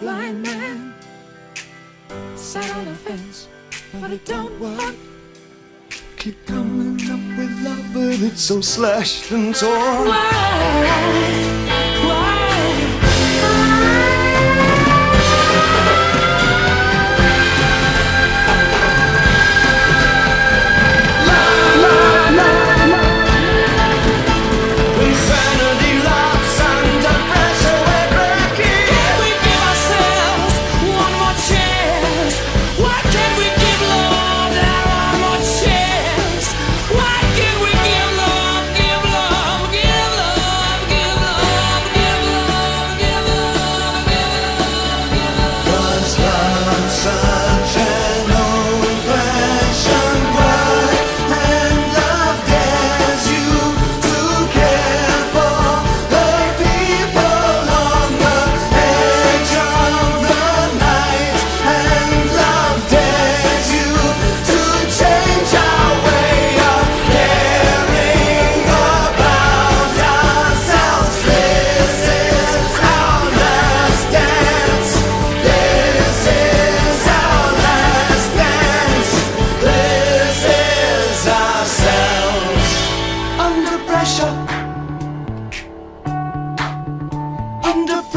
blind man Sat on a fence, but it don't work Keep coming up with love, but it's so slashed and torn Why?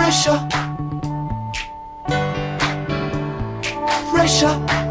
pressure pressure